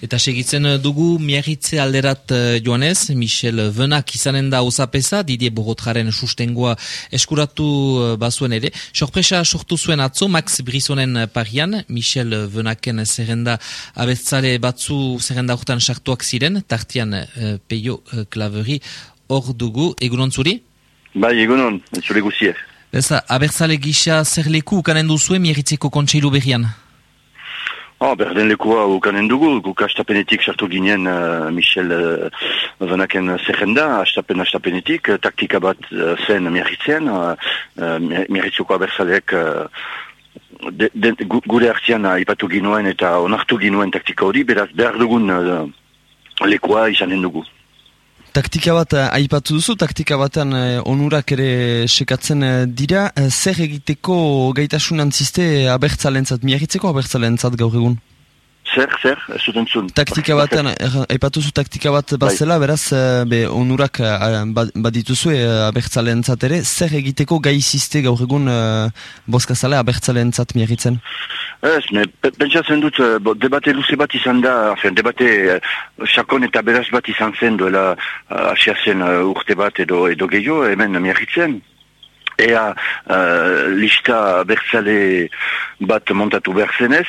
Eta segitzen dugu miagitze alderat uh, joanez, Michel Venak izanen da osapesa, Didier Borotraren sustengoa eskuratu uh, bazuen ere. Sorpresa sortu zuen atzo, Max Brisonen parian, Michel Venaken zerrenda abetzale batzu zerrenda horretan sartuak ziren, tartian peio klaveri hor dugu, egunon zuri? Bai, egunon, zure guzier. Eza, abertzale gisa zer leku ukanen duzue miagitzeko kontseilu berrian? Oh, berden lekua ukanen dugu, guk astapenetik sartu ginen uh, Michel uh, Vanaken zerrenda, astapen astapenetik, uh, taktika bat uh, zen miarritzen, uh, uh, miarritzuko abertzaleek uh, de, de, gure hartzian ipatu ginuen eta onartu ginuen taktika hori, beraz behar dugun uh, lekua izanen dugu. Taktika bat aipatu duzu, taktika batan onurak ere sekatzen dira, zer egiteko gaitasun antziste abertzalentzat, miagitzeko abertzalentzat gaur egun? Zer, zer, ez dut entzun. Taktika batan, aipatu zu taktika bat bazela, bai. beraz, be, onurak badituzu abertzalentzat ere, zer egiteko gaiziste gaur egun boskazale abertzalentzat miagitzen? Ez, ne, pentsatzen dut, bo, debate luze bat izan da, afen, debate sakon eta beraz bat izan zen duela asia zen urte bat edo, edo gehiago, hemen miagitzen. Ea uh, lista bertzale bat montatu behar zenez,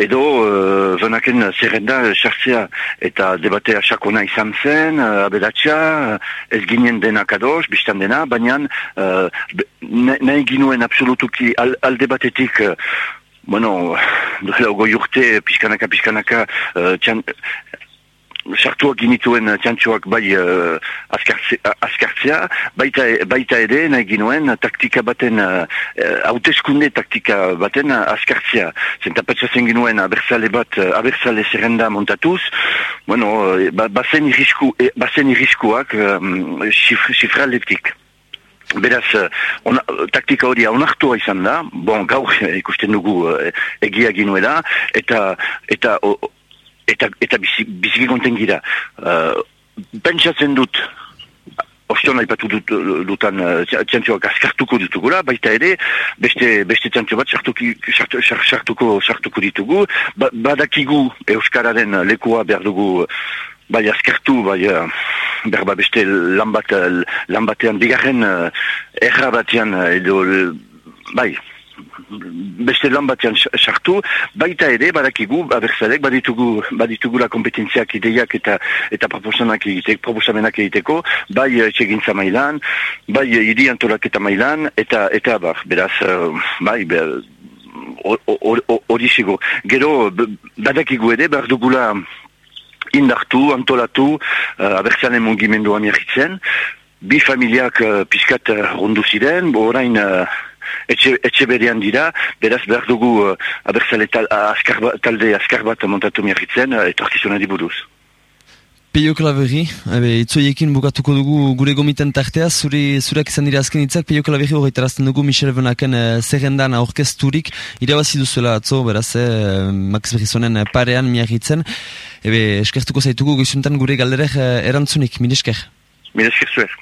edo uh, zonaken zerrenda sartzea eta debatea sakona izan zen, uh, abedatxa, ez ginen dena kadoz, biztan dena, baina uh, nahi ginuen absolutuki al, alde batetik uh, Bueno, duela goi urte, pixkanaka, pixkanaka, uh, txan, sartuak ginituen uh, txantxoak bai uh, askartzea, baita, baita ere nahi ginuen taktika baten, uh, hauteskunde taktika baten askartzea. Zentapatzazen ginuen abertzale bat, abertzale zerrenda montatuz, bueno, ba, bazen, irisku, bazen iriskuak um, xifraletik. Beraz, ona, taktika hori onartua izan da, bon, gaur ikusten dugu egia ginuela, eta, eta eta eta biziki konten gira. Uh, pentsatzen dut, ostion nahi dut, dutan txantxoak askartuko ditugula, baita ere, beste, beste txantxo bat sartuko, sartuko ditugu, ba, badakigu Euskararen lekua behar dugu bai askartu, bai berba beste lan, bat, lan batean bigarren erra batean edo bai, beste lan batean sartu, baita ere, badakigu, abertzalek, baditugu, baditugu la kompetentziak ideiak eta eta proposanak egiteko, proposamenak egiteko, bai etxegintza mailan, bai hiri antolak eta mailan, eta eta bar, beraz, uh, bai, hori zigo. Gero, badakigu ere, behar dugula indartu, antolatu, uh, abertzalen mungimendua miarritzen, bi familiak uh, piskat uh, rundu ziren, orain... Uh, etxe, etxe berean dira, beraz behar dugu uh, abertzale tal, askar ba, talde askar bat montatu miarritzen, uh, etorkizunari buruz. Peio Klaveri, itzoiekin bukatuko dugu gure gomiten tartea, zure, zureak izan dira azken itzak, Peio Klaveri horretarazten dugu Michel Benaken uh, zerrendan aurkezturik, irabazi duzuela atzo, beraz, eh, Max Berrizonen parean miarritzen, ebe eskertuko zaitugu goizuntan gure galderek uh, erantzunik, minesker. Minesker zuer.